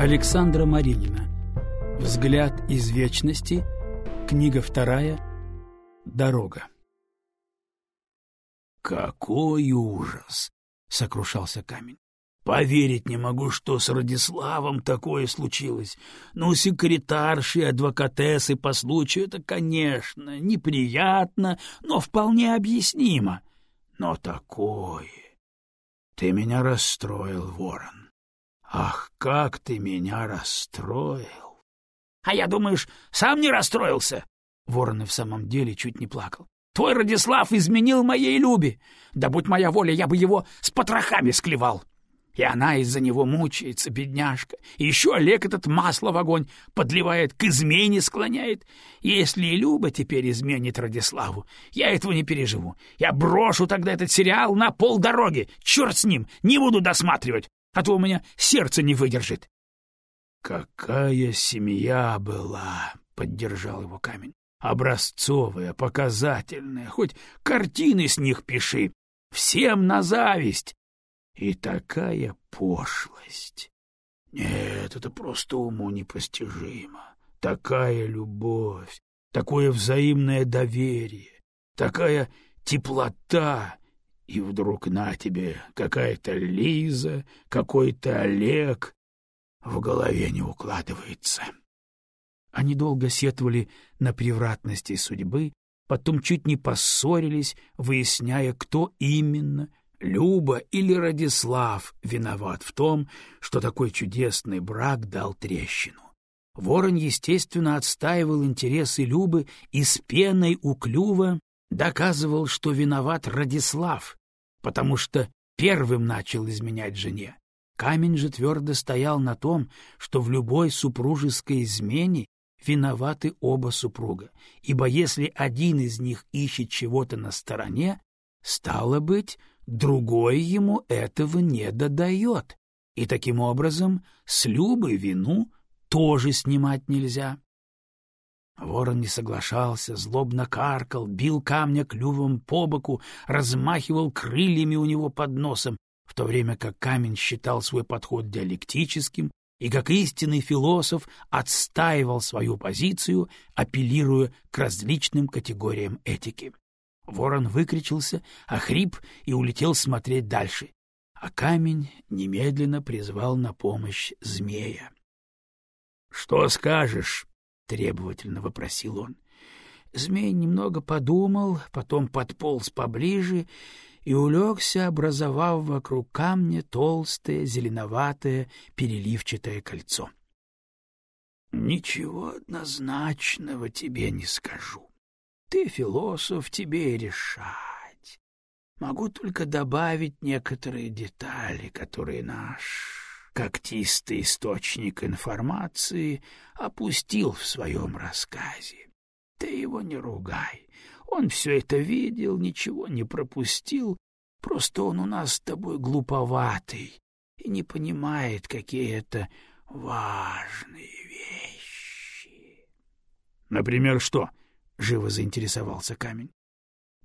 Александра Маринина. Взгляд из вечности. Книга вторая. Дорога. Какой ужас, сокрушался камень. Поверить не могу, что с Радиславом такое случилось. Ну, секретарши, адвокатессы по случаю это, конечно, неприятно, но вполне объяснимо. Но такое... Ты меня расстроил, Ворон. Ах, как ты меня расстроил! А я, думаешь, сам не расстроился? Ворон и в самом деле чуть не плакал. Твой Радислав изменил моей Любе. Да будь моя воля, я бы его с потрохами склевал. И она из-за него мучается, бедняжка. И еще Олег этот масло в огонь подливает, к измене склоняет. Если и Люба теперь изменит Радиславу, я этого не переживу. Я брошу тогда этот сериал на полдороги. Черт с ним, не буду досматривать, а то у меня сердце не выдержит. — Какая семья была, — поддержал его камень. — Образцовая, показательная, хоть картины с них пиши. Всем на зависть. И такая пошлость. Нет, это просто уму непостижимо. Такая любовь, такое взаимное доверие, такая теплота. И вдруг на тебе какая-то Лиза, какой-то Олег. В голове не укладывается. Они долго сетовали на превратности судьбы, потом чуть не поссорились, выясняя, кто именно Люба или Радислав виноват в том, что такой чудесный брак дал трещину. Ворон, естественно, отстаивал интересы Любы и с пеной у клюва доказывал, что виноват Радислав, потому что первым начал изменять жене. Камень же твердо стоял на том, что в любой супружеской измене виноваты оба супруга, ибо если один из них ищет чего-то на стороне, стало быть, другой ему этого не додает, и таким образом с Любой вину тоже снимать нельзя. Ворон не соглашался, злобно каркал, бил камня клювом по боку, размахивал крыльями у него под носом, в то время как камень считал свой подход диалектическим и, как истинный философ, отстаивал свою позицию, апеллируя к различным категориям этики. Ворон выкричился, охрип и улетел смотреть дальше, а камень немедленно призвал на помощь змея. — Что скажешь? — требовательно вопросил он. Змей немного подумал, потом подполз поближе и улегся, образовав вокруг камня толстое, зеленоватое, переливчатое кольцо. — Ничего однозначного тебе не скажу. Ты философ, тебе и решать. Могу только добавить некоторые детали, которые наш когтистый источник информации опустил в своем рассказе. Ты его не ругай. Он все это видел, ничего не пропустил, просто он у нас с тобой глуповатый и не понимает, какие это важные вещи. — Например, что? живо заинтересовался камень.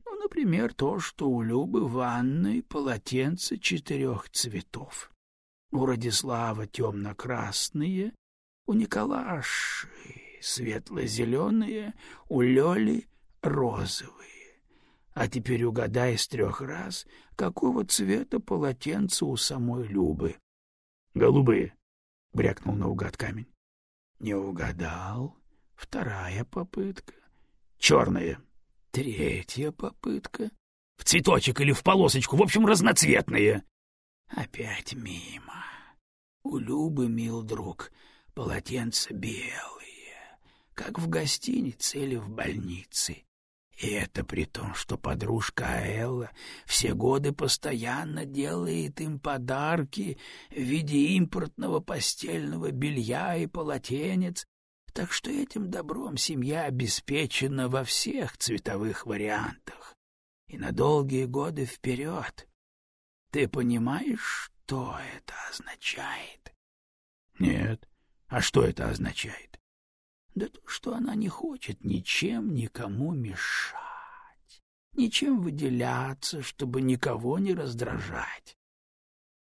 Ну, например, то, что у Любы в ванной полотенце четырех цветов. У Радислава темно-красные, у Николаши светло-зеленые, у Лёли розовые. А теперь угадай с трех раз, какого цвета полотенце у самой Любы. — Голубые, — брякнул наугад камень. — Не угадал. Вторая попытка черные. Третья попытка. В цветочек или в полосочку, в общем, разноцветные. Опять мимо. У Любы, мил друг, полотенца белые, как в гостинице или в больнице. И это при том, что подружка Элла все годы постоянно делает им подарки в виде импортного постельного белья и полотенец, так что этим добром семья обеспечена во всех цветовых вариантах и на долгие годы вперед. Ты понимаешь, что это означает? Нет. А что это означает? Да то, что она не хочет ничем никому мешать, ничем выделяться, чтобы никого не раздражать.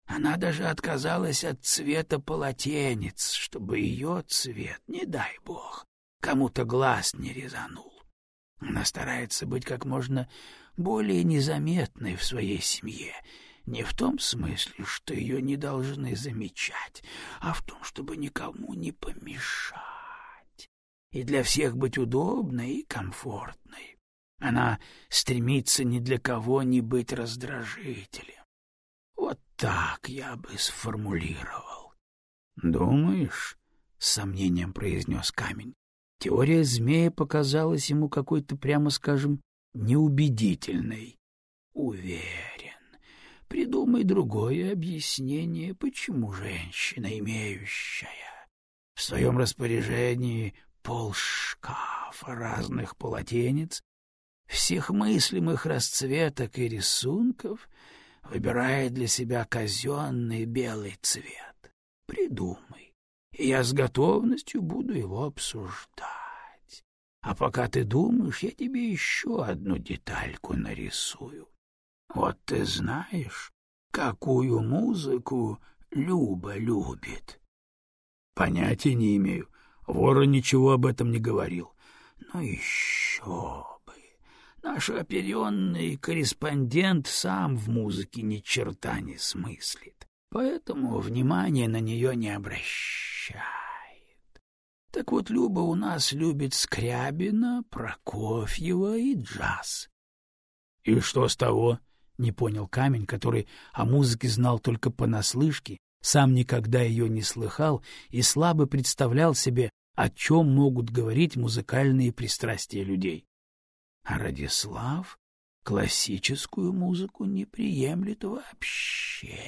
Она даже отказалась от цвета полотенец, чтобы ее цвет, не дай бог, кому-то глаз не резанул. Она старается быть как можно более незаметной в своей семье, не в том смысле, что ее не должны замечать, а в том, чтобы никому не помешать и для всех быть удобной и комфортной. Она стремится ни для кого не быть раздражителем. Вот так я бы сформулировал. — Думаешь? — с сомнением произнес камень. Теория змея показалась ему какой-то, прямо скажем, неубедительной. — Уверен. Придумай другое объяснение, почему женщина, имеющая в своем распоряжении пол шкафа разных полотенец, всех мыслимых расцветок и рисунков, выбирает для себя казенный белый цвет. Придумай, и я с готовностью буду его обсуждать. А пока ты думаешь, я тебе еще одну детальку нарисую. Вот ты знаешь, какую музыку Люба любит? Понятия не имею. Вора ничего об этом не говорил. Ну еще бы. Наш оперенный корреспондент сам в музыке ни черта не смыслит, поэтому внимания на нее не обращает. Так вот, Люба у нас любит Скрябина, Прокофьева и джаз. — И что с того? — не понял камень, который о музыке знал только понаслышке, сам никогда ее не слыхал и слабо представлял себе, о чем могут говорить музыкальные пристрастия людей. А Радислав классическую музыку не приемлет вообще.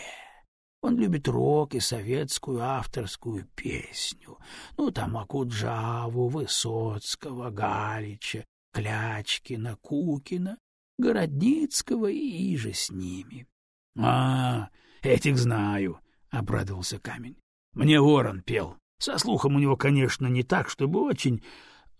Он любит рок и советскую авторскую песню. Ну, там Акуджаву, Высоцкого, Галича, Клячкина, Кукина Городницкого и же с ними. — А, этих знаю, — обрадовался камень. — Мне ворон пел. Со слухом у него, конечно, не так, чтобы очень,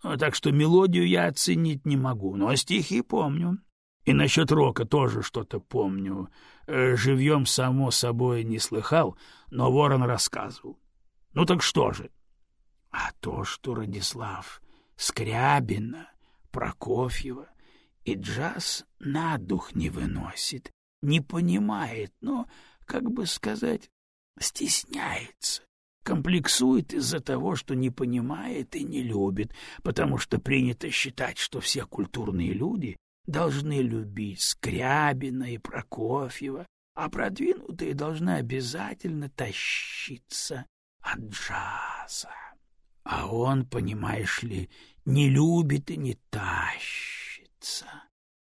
так что мелодию я оценить не могу, но стихи помню. И насчет рока тоже что-то помню. Э, живьем, само собой, не слыхал, но ворон рассказывал. Ну так что же? А то, что Радислав Скрябина, Прокофьева и джаз на дух не выносит, не понимает, но, как бы сказать, стесняется, комплексует из-за того, что не понимает и не любит, потому что принято считать, что все культурные люди должны любить Скрябина и Прокофьева, а продвинутые должны обязательно тащиться от джаза. А он, понимаешь ли, не любит и не тащится.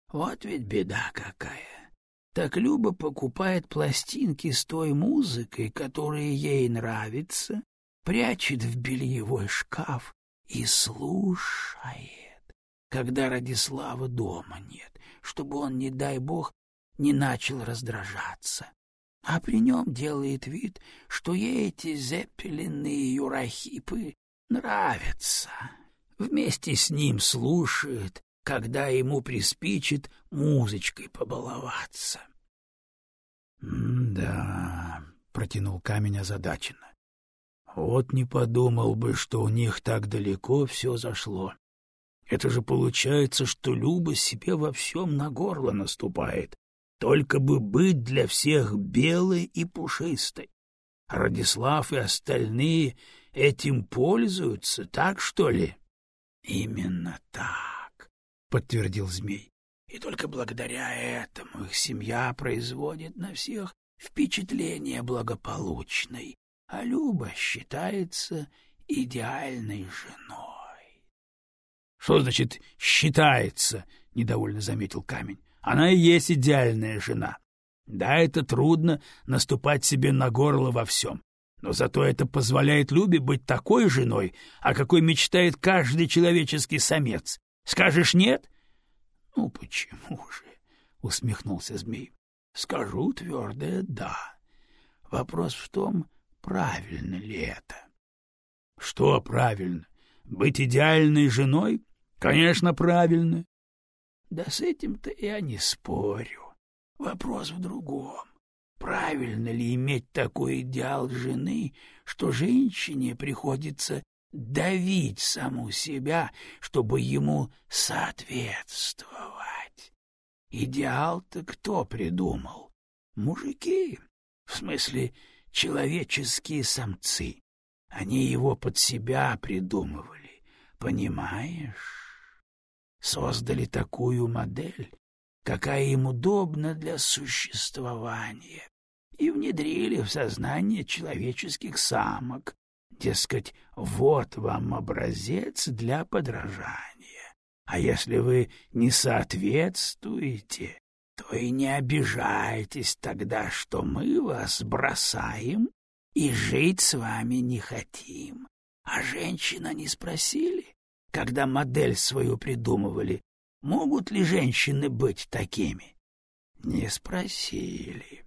Вот ведь беда какая. Так Люба покупает пластинки с той музыкой, которая ей нравится, прячет в бельевой шкаф и слушает, когда Радислава дома нет, чтобы он, не дай бог, не начал раздражаться. А при нем делает вид, что ей эти зеппелины юрахипы нравятся вместе с ним слушает, когда ему приспичит музычкой побаловаться. — Да, — протянул камень озадаченно. — Вот не подумал бы, что у них так далеко все зашло. Это же получается, что Люба себе во всем на горло наступает, только бы быть для всех белой и пушистой. Радислав и остальные этим пользуются, так что ли? — Именно так, подтвердил змей. И только благодаря этому их семья производит на всех впечатление благополучной, а Люба считается идеальной женой. — Что значит «считается»? — недовольно заметил камень. — Она и есть идеальная жена. Да, это трудно наступать себе на горло во всем. Но зато это позволяет Любе быть такой женой, о какой мечтает каждый человеческий самец. Скажешь нет? — Ну почему же? — усмехнулся змей. — Скажу твердое «да». Вопрос в том, правильно ли это. — Что правильно? Быть идеальной женой? Конечно, правильно. — Да с этим-то я не спорю. Вопрос в другом. правильно ли иметь такой идеал жены, что женщине приходится давить саму себя, чтобы ему соответствовать. Идеал-то кто придумал? Мужики, в смысле человеческие самцы. Они его под себя придумывали, понимаешь? Создали такую модель, какая им удобна для существования, и внедрили в сознание человеческих самок. Дескать, вот вам образец для подражания. А если вы не соответствуете, то и не обижайтесь тогда, что мы вас бросаем и жить с вами не хотим. А женщина не спросили, когда модель свою придумывали, могут ли женщины быть такими? Не спросили.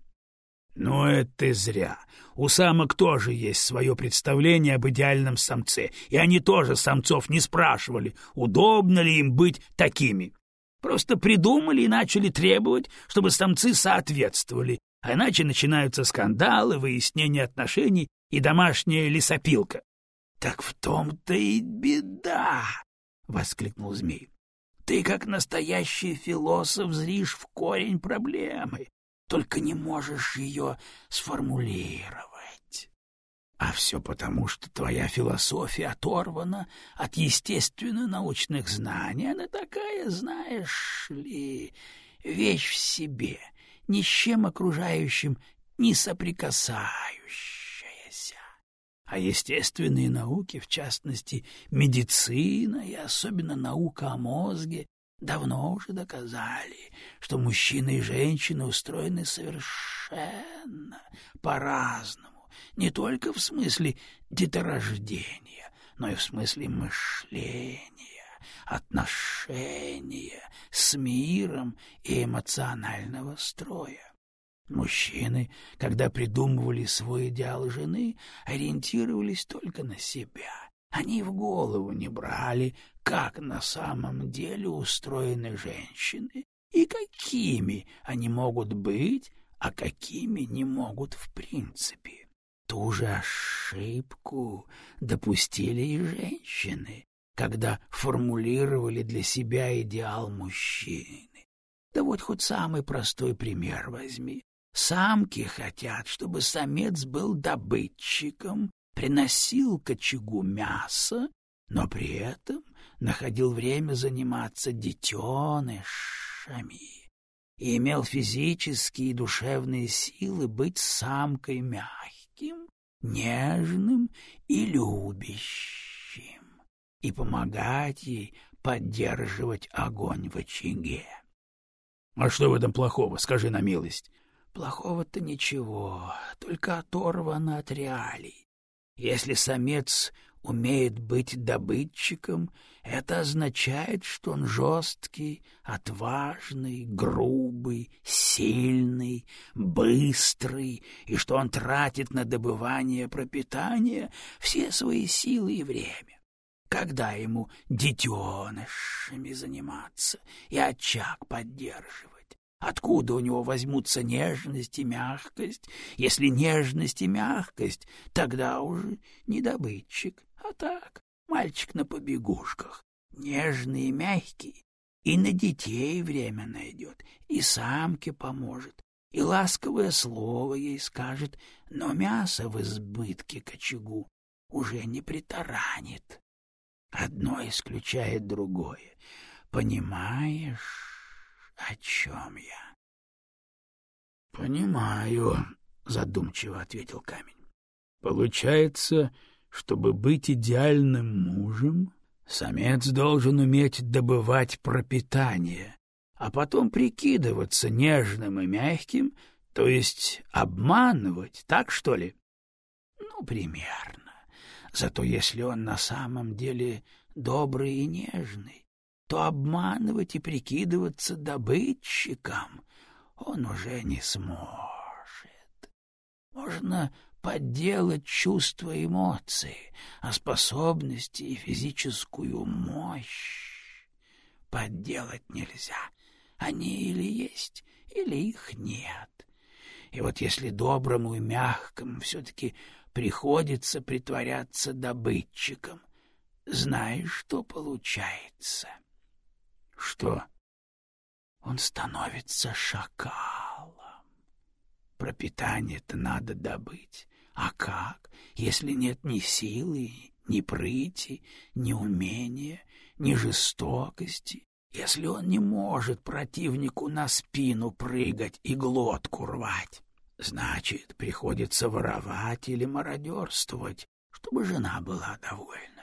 Но это зря. У самок тоже есть свое представление об идеальном самце, и они тоже самцов не спрашивали, удобно ли им быть такими. Просто придумали и начали требовать, чтобы самцы соответствовали, а иначе начинаются скандалы, выяснение отношений и домашняя лесопилка. — Так в том-то и беда! — воскликнул змей. — Ты, как настоящий философ, зришь в корень проблемы, только не можешь ее сформулировать. А все потому, что твоя философия оторвана от естественно-научных знаний. Она такая, знаешь ли, вещь в себе — ни с чем окружающим не соприкасающаяся. А естественные науки, в частности медицина и особенно наука о мозге, давно уже доказали, что мужчины и женщины устроены совершенно по-разному, не только в смысле деторождения, но и в смысле мышления отношения с миром и эмоционального строя. Мужчины, когда придумывали свой идеал жены, ориентировались только на себя. Они в голову не брали, как на самом деле устроены женщины и какими они могут быть, а какими не могут в принципе. Ту же ошибку допустили и женщины, когда формулировали для себя идеал мужчины. Да вот хоть самый простой пример возьми. Самки хотят, чтобы самец был добытчиком, приносил к очагу мясо, но при этом находил время заниматься детенышами и имел физические и душевные силы быть самкой мягким, нежным и любящим и помогать ей поддерживать огонь в очаге. — А что в этом плохого, скажи на милость? — Плохого-то ничего, только оторвано от реалий. Если самец умеет быть добытчиком, это означает, что он жесткий, отважный, грубый, сильный, быстрый, и что он тратит на добывание пропитания все свои силы и время. Когда ему детенышами заниматься и очаг поддерживать? Откуда у него возьмутся нежность и мягкость? Если нежность и мягкость, тогда уже не добытчик, а так, мальчик на побегушках, нежный и мягкий, и на детей время найдет, и самке поможет, и ласковое слово ей скажет, но мясо в избытке к очагу уже не притаранит. Одно исключает другое. Понимаешь, о чем я? — Понимаю, — задумчиво ответил камень. — Получается, чтобы быть идеальным мужем, самец должен уметь добывать пропитание, а потом прикидываться нежным и мягким, то есть обманывать, так что ли? — Ну, примерно. Зато если он на самом деле добрый и нежный, то обманывать и прикидываться добытчиком он уже не сможет. Можно подделать чувства и эмоции, а способности и физическую мощь подделать нельзя. Они или есть, или их нет. И вот если доброму и мягкому все-таки приходится притворяться добытчиком, знаешь, что получается? — Что? Он становится шакалом. Пропитание-то надо добыть. А как, если нет ни силы, ни прыти, ни умения, ни жестокости, если он не может противнику на спину прыгать и глотку рвать? Значит, приходится воровать или мародерствовать, чтобы жена была довольна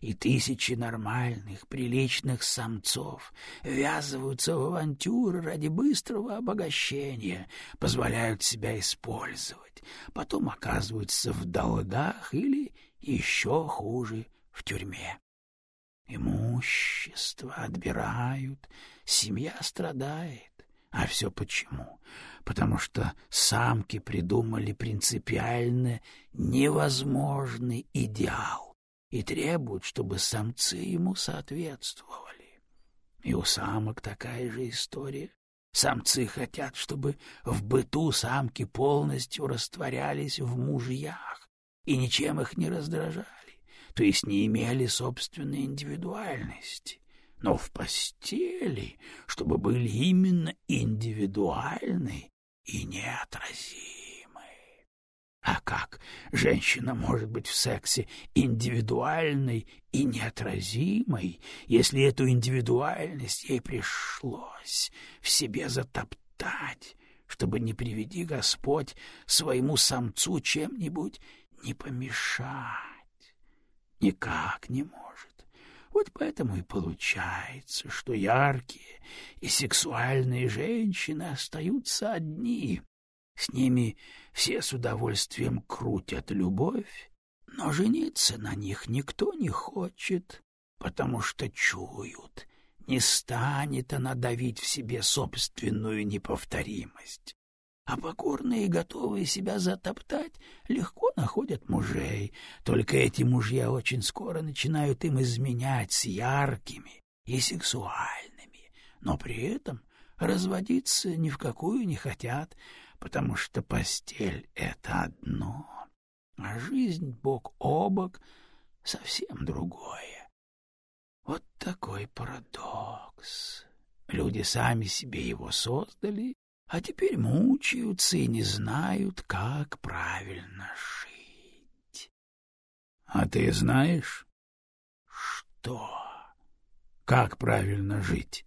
и тысячи нормальных, приличных самцов ввязываются в авантюры ради быстрого обогащения, позволяют себя использовать, потом оказываются в долгах или, еще хуже, в тюрьме. Имущество отбирают, семья страдает. А все почему? Потому что самки придумали принципиально невозможный идеал и требуют, чтобы самцы ему соответствовали. И у самок такая же история. Самцы хотят, чтобы в быту самки полностью растворялись в мужьях и ничем их не раздражали, то есть не имели собственной индивидуальности. Но в постели, чтобы были именно индивидуальны и неотразимы. А как женщина может быть в сексе индивидуальной и неотразимой, если эту индивидуальность ей пришлось в себе затоптать, чтобы, не приведи Господь, своему самцу чем-нибудь не помешать? Никак не может. Вот поэтому и получается, что яркие и сексуальные женщины остаются одни, с ними все с удовольствием крутят любовь, но жениться на них никто не хочет, потому что чуют, не станет она давить в себе собственную неповторимость. А покорные готовые себя затоптать легко находят мужей, только эти мужья очень скоро начинают им изменять с яркими и сексуальными, но при этом разводиться ни в какую не хотят, потому что постель — это одно, а жизнь бок о бок — совсем другое. Вот такой парадокс. Люди сами себе его создали, а теперь мучаются и не знают, как правильно жить. — А ты знаешь? — Что? Как правильно жить?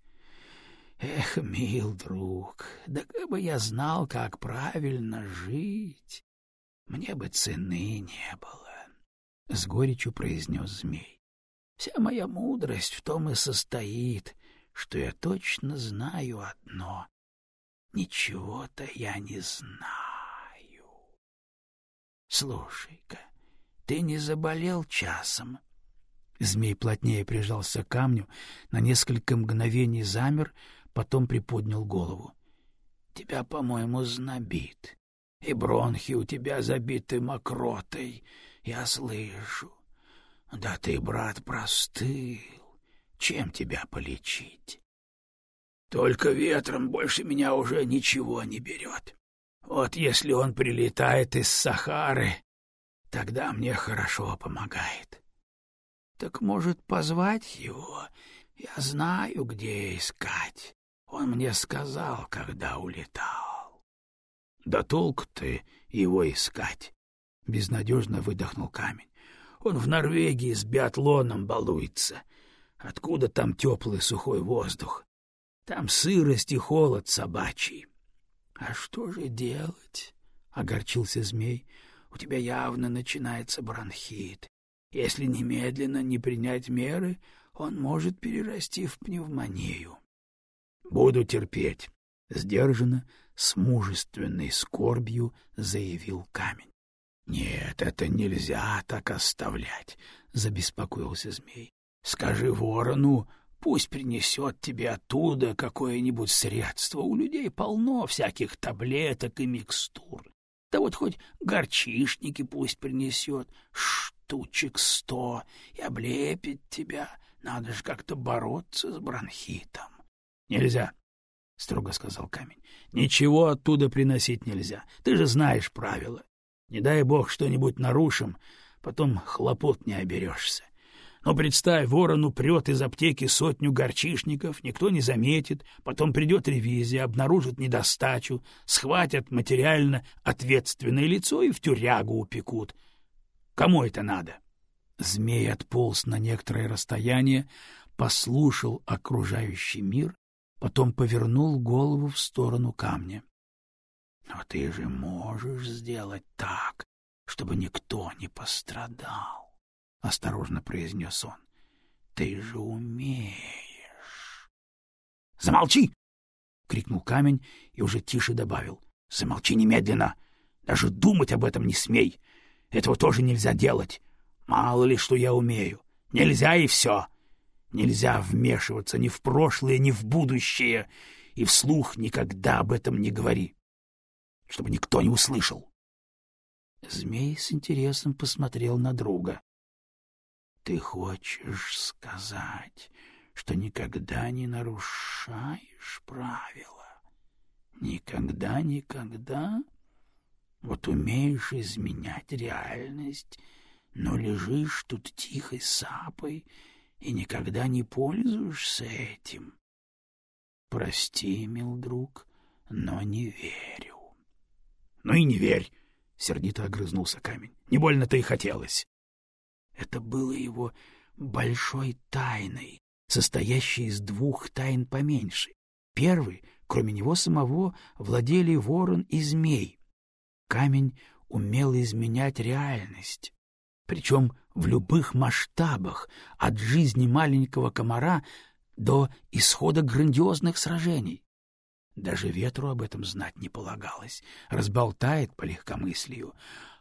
Эх, мил друг, да как бы я знал, как правильно жить, мне бы цены не было, — с горечью произнес змей. Вся моя мудрость в том и состоит, что я точно знаю одно — ничего-то я не знаю. Слушай-ка, ты не заболел часом? Змей плотнее прижался к камню, на несколько мгновений замер — потом приподнял голову. — Тебя, по-моему, знобит, и бронхи у тебя забиты мокротой, я слышу. Да ты, брат, простыл, чем тебя полечить? Только ветром больше меня уже ничего не берет. Вот если он прилетает из Сахары, тогда мне хорошо помогает. Так, может, позвать его? Я знаю, где искать. Он мне сказал, когда улетал. — Да толк ты его искать! — безнадежно выдохнул камень. — Он в Норвегии с биатлоном балуется. Откуда там теплый сухой воздух? Там сырость и холод собачий. — А что же делать? — огорчился змей. — У тебя явно начинается бронхит. Если немедленно не принять меры, он может перерасти в пневмонию. Буду терпеть, сдержанно, с мужественной скорбью заявил камень. Нет, это нельзя так оставлять, забеспокоился змей. Скажи ворону, пусть принесет тебе оттуда какое-нибудь средство. У людей полно всяких таблеток и микстур. Да вот хоть горчишники пусть принесет, штучек сто, и облепит тебя. Надо же как-то бороться с бронхитом. Нельзя. строго сказал камень. — Ничего оттуда приносить нельзя. Ты же знаешь правила. Не дай бог что-нибудь нарушим, потом хлопот не оберешься. Но представь, ворон упрет из аптеки сотню горчишников, никто не заметит, потом придет ревизия, обнаружит недостачу, схватят материально ответственное лицо и в тюрягу упекут. Кому это надо? Змей отполз на некоторое расстояние, послушал окружающий мир, потом повернул голову в сторону камня. — Но ты же можешь сделать так, чтобы никто не пострадал. — осторожно произнес он. — Ты же умеешь. — Замолчи! — крикнул камень и уже тише добавил. — Замолчи немедленно! Даже думать об этом не смей! Этого тоже нельзя делать! Мало ли, что я умею! Нельзя и все! Нельзя вмешиваться ни в прошлое, ни в будущее, и вслух никогда об этом не говори, чтобы никто не услышал. Змей с интересом посмотрел на друга. Ты хочешь сказать, что никогда не нарушаешь правила? Никогда, никогда? Вот умеешь изменять реальность, но лежишь тут тихой сапой и никогда не пользуешься этим. Прости, мил друг, но не верю. — Ну и не верь, — сердито огрызнулся камень. — Не больно-то и хотелось. Это было его большой тайной, состоящей из двух тайн поменьше. Первый, кроме него самого, владели ворон и змей. Камень умел изменять реальность, причем в любых масштабах, от жизни маленького комара до исхода грандиозных сражений. Даже ветру об этом знать не полагалось, разболтает по легкомыслию.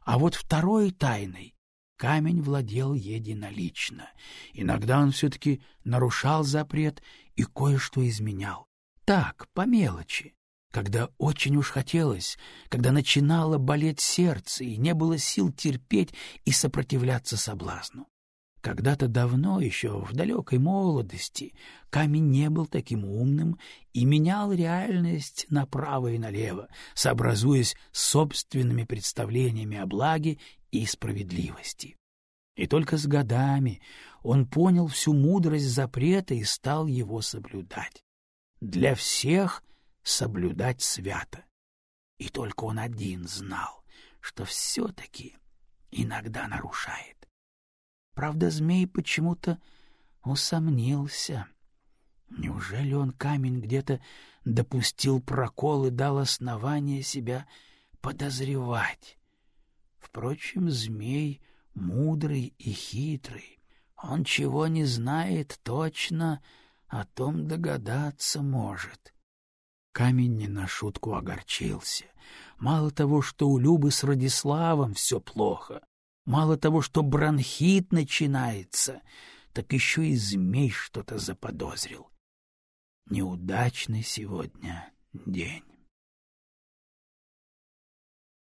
А вот второй тайной Камень владел единолично. Иногда он все-таки нарушал запрет и кое-что изменял. Так, по мелочи. Когда очень уж хотелось, когда начинало болеть сердце и не было сил терпеть и сопротивляться соблазну. Когда-то давно, еще в далекой молодости, камень не был таким умным и менял реальность направо и налево, сообразуясь собственными представлениями о благе и справедливости. И только с годами он понял всю мудрость запрета и стал его соблюдать. Для всех соблюдать свято. И только он один знал, что все-таки иногда нарушает. Правда, змей почему-то усомнился. Неужели он камень где-то допустил прокол и дал основание себя подозревать? Впрочем, змей мудрый и хитрый. Он чего не знает точно, о том догадаться может. Камень не на шутку огорчился. Мало того, что у Любы с Радиславом все плохо, мало того, что бронхит начинается, так еще и змей что-то заподозрил. Неудачный сегодня день.